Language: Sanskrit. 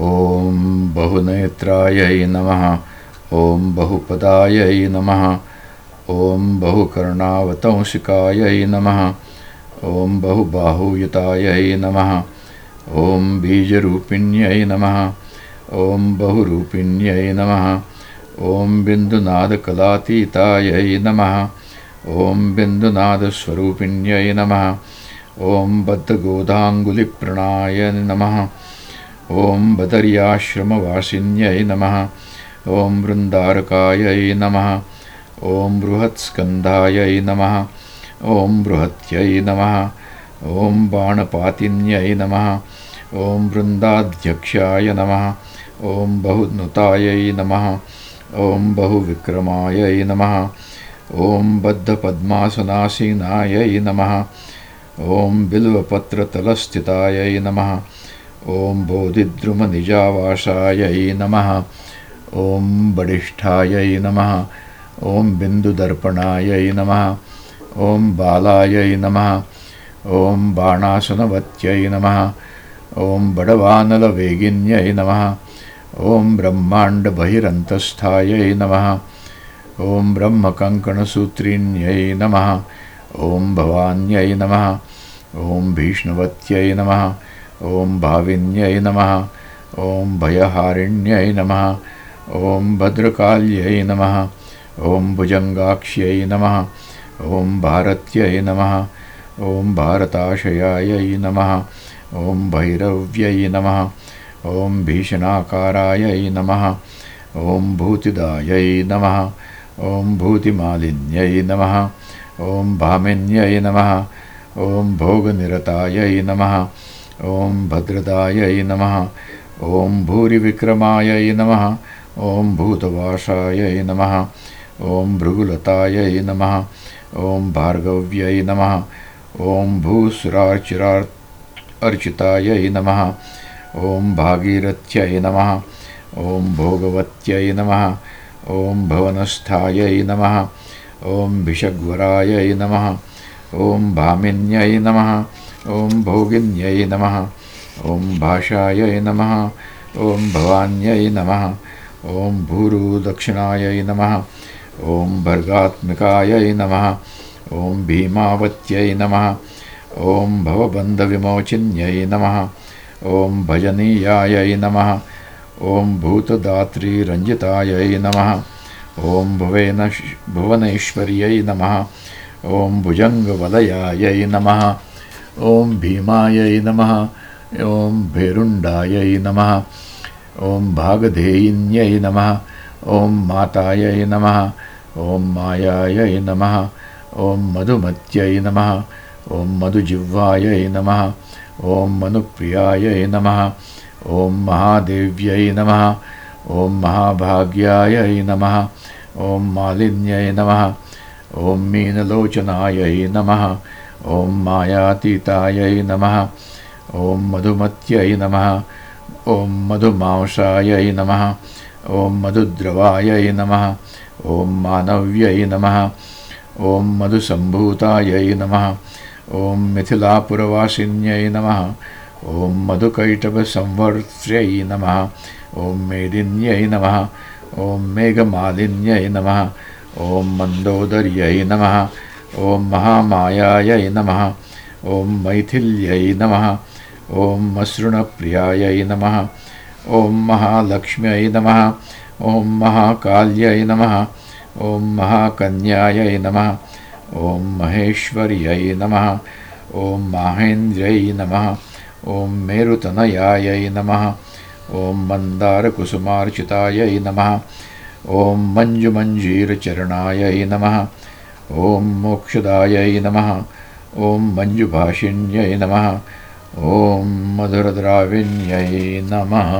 ॐ बहुनेत्रायै नमः। ॐ बहुपदायै नमः। ॐ बहुकर्णावतंसिकायै नमः। ॐ बहुबाहुयुतायै नमः। ॐ बीजरूपिण्यै नमः। ॐ बहुरूपिण्यै नमः। ॐ बिन्दुनादकलातीतायै नमः। ॐ बिन्दुनादस्वरूपिण्यै नमः। ॐ बद्धगोधाङ्गुलिप्रणाय नमः ॐ बदर्याश्रमवासिन्यै नमः। ॐ वृन्दारकायै नमः। ॐ बृहत्स्कन्धायै नमः। ॐ बृहत्यै नमः। ॐ बाणपातिन्यै नमः। ॐ वृन्दाध्यक्षाय नमः। ॐ बहुनुतायै नमः। ॐ बहुविक्रमायै नमः। ॐ बद्धपद्मासनासीनायै नमः। ॐ बिल्वपत्रतलस्थितायै नमः ॐ बोधिद्रुमनिजावासायै नमः। ॐ बडिष्ठायै नमः। ॐ बिन्दुदर्पणायै नमः। ॐ बालायै नमः। ॐ बाणासनवत्यै नमः। ॐ बडवानलवेगिन्यै नमः। ॐ ब्रह्माण्डबहिरन्तस्थायै नमः। ॐ ब्रह्मकङ्कणसूत्रिण्यै नमः। ॐ भवान्यै नमः। ॐ भीष्णवत्यै नमः ॐ भाविन्यै नमः ॐ भयहारिण्यै नमः ॐ भद्रकाल्यै नमः ॐ भुजङ्गाक्ष्यै नमः ॐ भारत्यै नमः ॐ भारताशयायै नमः ॐ भैरव्यै नमः ॐ भीषणाकारायै नमः ॐ भूतिदायै नमः ॐ भूतिमालिन्यै नमः ॐ भामिन्यै नमः ॐ भोगनिरतायै नमः ॐ भद्रदायै नमः ॐ भूरिविक्रमायै नमः ॐ भूतवासायै नमः ॐ भृगुलतायै नमः ॐ भार्गव्यै नमः ॐ भूसुराचिरा अर्चितायै नमः ॐ भागीरथ्यै नमः ॐ भोगवत्यै नमः ॐ भवनस्थायै नमः ॐ भिषग्वरायै नमः ॐ भामिन्यै नमः ॐ भोगिन्यै नमः ॐ भाषायै नमः ॐ भवान्यै नमः ॐ भूरुदक्षिणायै नमः ॐ भर्गात्मिकायै नमः ॐ भीमावत्यै नमः ॐ भवबन्धविमोचिन्यै नमः ॐ भजनीयायै नमः ॐ भूतदात्रीरञ्जितायै नमः ॐ भुवेन भुवनेश्वर्यै नमः ॐ भुजङ्गवलयायै नमः ॐ भीमायै नमः ॐ भेरुण्डायै नमः ॐ भागधेयिन्यै नमः ॐ मातायै नमः ॐ मायायै नमः ॐ मधुमत्यै नमः ॐ मधुजिह्वायै नमः ॐ मनुप्रियायै नमः ॐ महादेव्यै नमः ॐ महाभाग्यायै नमः ॐ मालिन्यै नमः ॐ मीनलोचनायै नमः ॐ मायातीतायै नमः ॐ मधुमत्यै नमः ॐ मधुमांसायै नमः ॐ मधुद्रवायै नमः ॐ मानव्यै नमः ॐ मधुसम्भूतायै नमः ॐ मिथिलापुरवासिन्यै नमः ॐ मधुकैटभसंवर्त्र्यै नमः ॐ मेदिन्यै नमः ॐ मेघमालिन्यै नमः ॐ मन्दोदर्यै नमः ॐ महामायायै नमः ॐ मैथिल्यै नमः ॐ मसृणप्रियायै नमः ॐ महालक्ष्म्यै नमः ॐ महाकाल्यै नमः ॐ महाकन्यायै नमः ॐ महेश्वर्यै नमः ॐ माहेन्द्र्यै नमः ॐ मेरुतनयायै नमः ॐ मन्दारकुसुमार्चितायै नमः ॐ मञ्जुमञ्जीरचरणायै नमः ॐ मोक्षदायै नमः। ॐ मञ्जुभाषिण्यै नमः। ॐ मधुरद्राविण्यै नमः